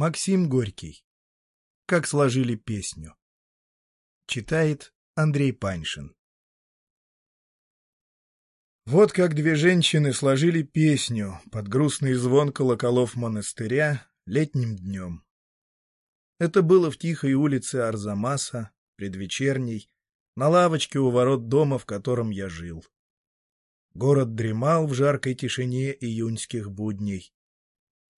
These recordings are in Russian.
Максим Горький. Как сложили песню. Читает Андрей Паншин. Вот как две женщины сложили песню под грустный звон колоколов монастыря летним днем. Это было в тихой улице Арзамаса, предвечерней, на лавочке у ворот дома, в котором я жил. Город дремал в жаркой тишине июньских будней.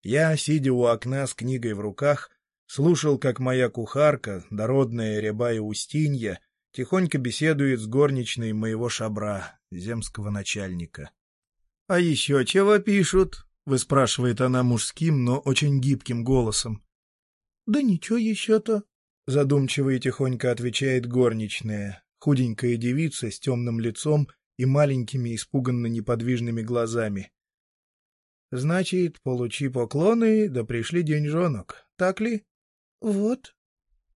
Я, сидя у окна с книгой в руках, слушал, как моя кухарка, дородная рябая Устинья, тихонько беседует с горничной моего шабра, земского начальника. — А еще чего пишут? — выспрашивает она мужским, но очень гибким голосом. — Да ничего еще-то, — задумчиво и тихонько отвечает горничная, худенькая девица с темным лицом и маленькими испуганно неподвижными глазами. Значит, получи поклоны, да пришли деньжонок, так ли? Вот.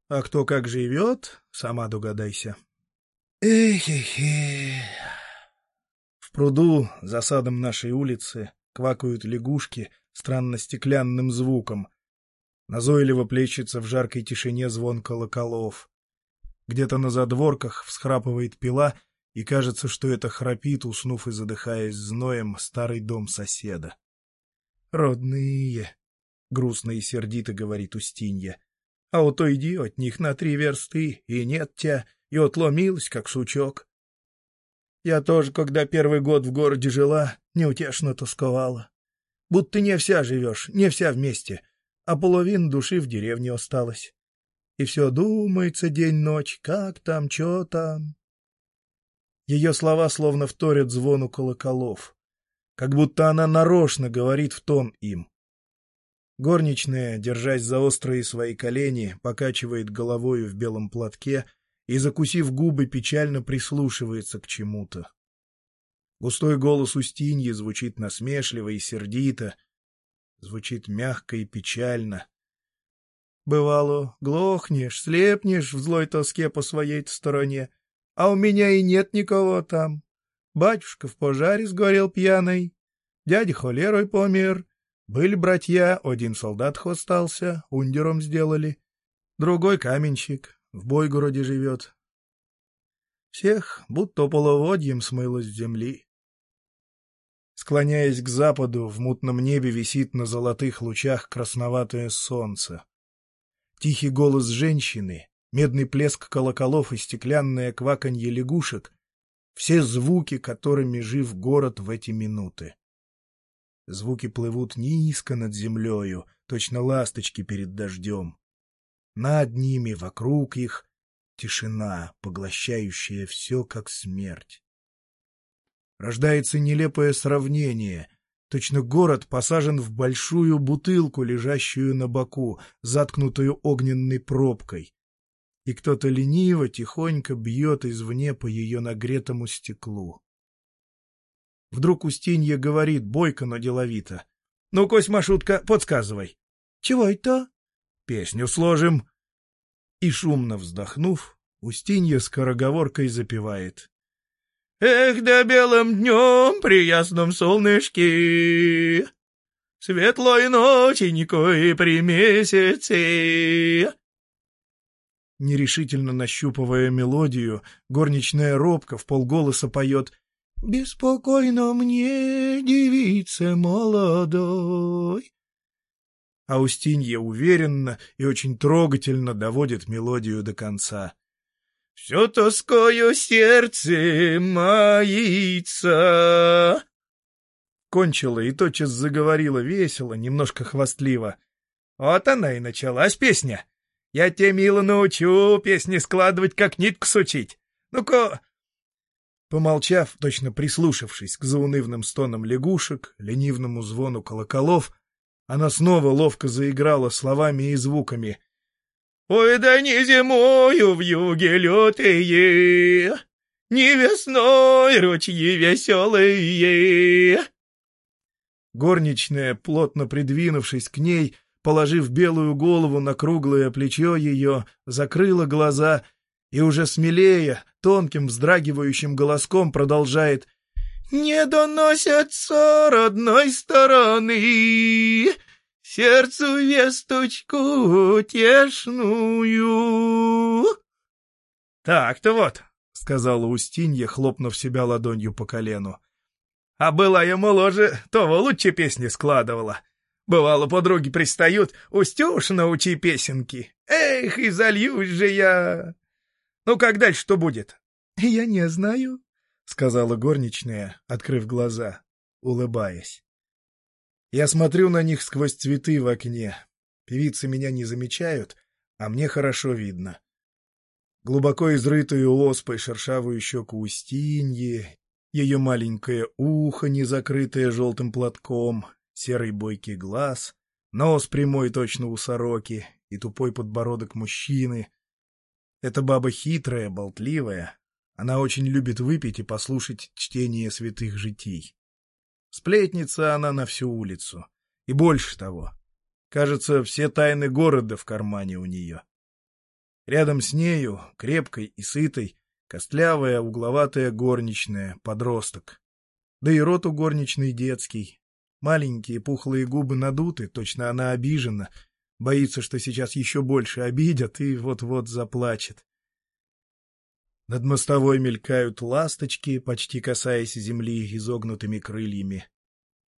А кто как живет, сама догадайся. Эх-эх-эх. В пруду, за садом нашей улицы, квакают лягушки странно стеклянным звуком. Назойливо плещется в жаркой тишине звон колоколов. Где-то на задворках всхрапывает пила, и кажется, что это храпит, уснув и задыхаясь зноем, старый дом соседа. «Родные!» — грустно и сердито говорит Устинья. «А вот иди от них на три версты, и нет тебя, и отломилась, как сучок. Я тоже, когда первый год в городе жила, неутешно тосковала. Будто не вся живешь, не вся вместе, а половина души в деревне осталась. И все думается день-ночь, как там, что там. Ее слова словно вторят звону колоколов как будто она нарочно говорит в тон им. Горничная, держась за острые свои колени, покачивает головою в белом платке и, закусив губы, печально прислушивается к чему-то. Густой голос Устиньи звучит насмешливо и сердито, звучит мягко и печально. Бывало, глохнешь, слепнешь в злой тоске по своей стороне, а у меня и нет никого там. Батюшка в пожаре сгорел пьяный, дядя холерой помер. Были братья, один солдат остался, ундером сделали, другой каменщик, в Бойгороде живет. Всех будто половодьем смыло с земли. Склоняясь к западу, в мутном небе висит на золотых лучах красноватое солнце. Тихий голос женщины, медный плеск колоколов и стеклянное кваканье лягушек все звуки, которыми жив город в эти минуты. Звуки плывут низко над землею, точно ласточки перед дождем. Над ними, вокруг их, тишина, поглощающая все, как смерть. Рождается нелепое сравнение. Точно город посажен в большую бутылку, лежащую на боку, заткнутую огненной пробкой и кто-то лениво, тихонько бьет извне по ее нагретому стеклу. Вдруг Устинья говорит, бойко, но деловито. — Ну, Косьма, шутка, подсказывай. — Чего это? — Песню сложим. И, шумно вздохнув, Устинья скороговоркой запевает. — Эх, да белым днем при ясном солнышке, Светлой ноченькой при месяце, Нерешительно нащупывая мелодию, горничная робко в полголоса поет «Беспокойно мне, девица молодой». А Устинья уверенно и очень трогательно доводит мелодию до конца. «Все тоскою сердце маится». Кончила и тотчас заговорила весело, немножко хвастливо. Вот она и началась песня. Я тебе, мило, научу песни складывать, как нитку сучить. Ну-ка...» Помолчав, точно прислушавшись к заунывным стонам лягушек, ленивному звону колоколов, она снова ловко заиграла словами и звуками. «Ой, да не зимою в юге лютые, не весной ручьи веселые!» Горничная, плотно придвинувшись к ней, положив белую голову на круглое плечо ее, закрыла глаза и уже смелее, тонким вздрагивающим голоском продолжает «Не доносятся родной стороны, сердцу весточку утешную. — Так-то вот, — сказала Устинья, хлопнув себя ладонью по колену. — А была я моложе, то лучше песни складывала. Бывало, подруги пристают, Устюш, научи песенки. Эх, и зальюсь же я. Ну, как дальше что будет? — Я не знаю, — сказала горничная, открыв глаза, улыбаясь. Я смотрю на них сквозь цветы в окне. Певицы меня не замечают, а мне хорошо видно. Глубоко изрытую оспой шершавую щеку Устиньи, ее маленькое ухо, не закрытое желтым платком, серый бойкий глаз, нос прямой точно у сороки и тупой подбородок мужчины. Эта баба хитрая, болтливая. Она очень любит выпить и послушать чтение святых житий. Сплетница она на всю улицу. И больше того. Кажется, все тайны города в кармане у нее. Рядом с нею, крепкой и сытой, костлявая, угловатая горничная, подросток. Да и рот у горничной детский. Маленькие пухлые губы надуты, точно она обижена, боится, что сейчас еще больше обидят и вот-вот заплачет. Над мостовой мелькают ласточки, почти касаясь земли изогнутыми крыльями.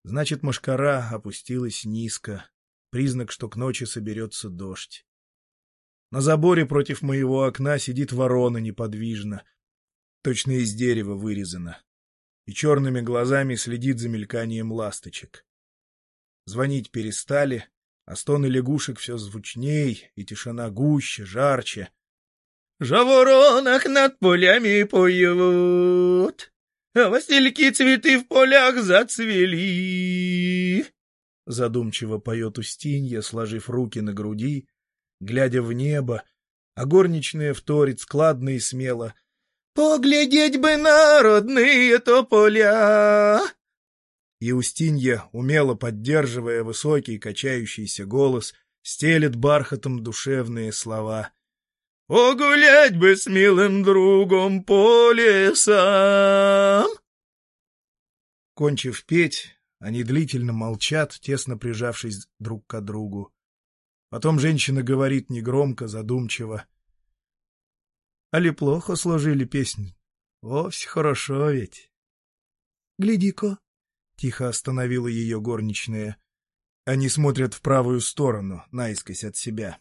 Значит, мошкара опустилась низко, признак, что к ночи соберется дождь. На заборе против моего окна сидит ворона неподвижно, точно из дерева вырезана, и черными глазами следит за мельканием ласточек. Звонить перестали, а стоны лягушек все звучней, и тишина гуще, жарче — Жаворонок над полями поют, а васильки цветы в полях зацвели. Задумчиво поет Устинья, сложив руки на груди, глядя в небо, а горничная вторит складно и смело. «Поглядеть бы на родные тополя!» И Устинья, умело поддерживая высокий качающийся голос, стелет бархатом душевные слова — Погулять бы с милым другом по лесам. Кончив петь, они длительно молчат, тесно прижавшись друг к другу. Потом женщина говорит негромко, задумчиво. — Али плохо сложили песню? Вовсе хорошо ведь. — Гляди-ка, — тихо остановила ее горничная. Они смотрят в правую сторону, наискось от себя.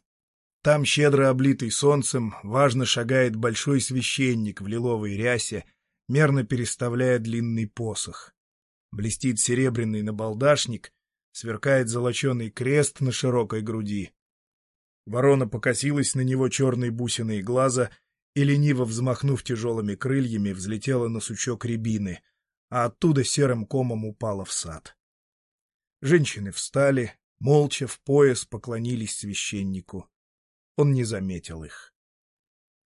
Там, щедро облитый солнцем, важно шагает большой священник в лиловой рясе, мерно переставляя длинный посох. Блестит серебряный набалдашник, сверкает золоченый крест на широкой груди. Ворона покосилась на него черной бусиной глаза и, лениво взмахнув тяжелыми крыльями, взлетела на сучок рябины, а оттуда серым комом упала в сад. Женщины встали, молча в пояс поклонились священнику. Он не заметил их.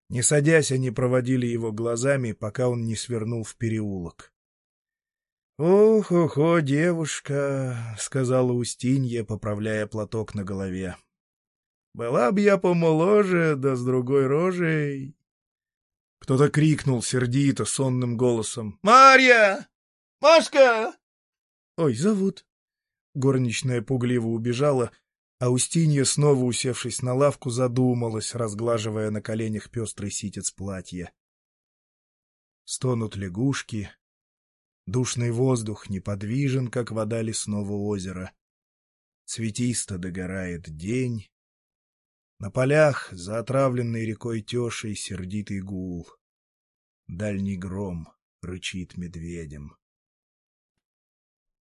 Не садясь, они проводили его глазами, пока он не свернул в переулок. «Ох, ох, о, девушка!» — сказала Устинья, поправляя платок на голове. «Была б я помоложе, да с другой рожей!» Кто-то крикнул сердито, сонным голосом. «Марья! Машка!» «Ой, зовут!» Горничная пугливо убежала, а Устинья, снова усевшись на лавку, задумалась, разглаживая на коленях пестрый ситец платья. Стонут лягушки. Душный воздух неподвижен, как вода лесного озера. Цветисто догорает день. На полях, за отравленной рекой Тешей, сердитый гул. Дальний гром рычит медведем.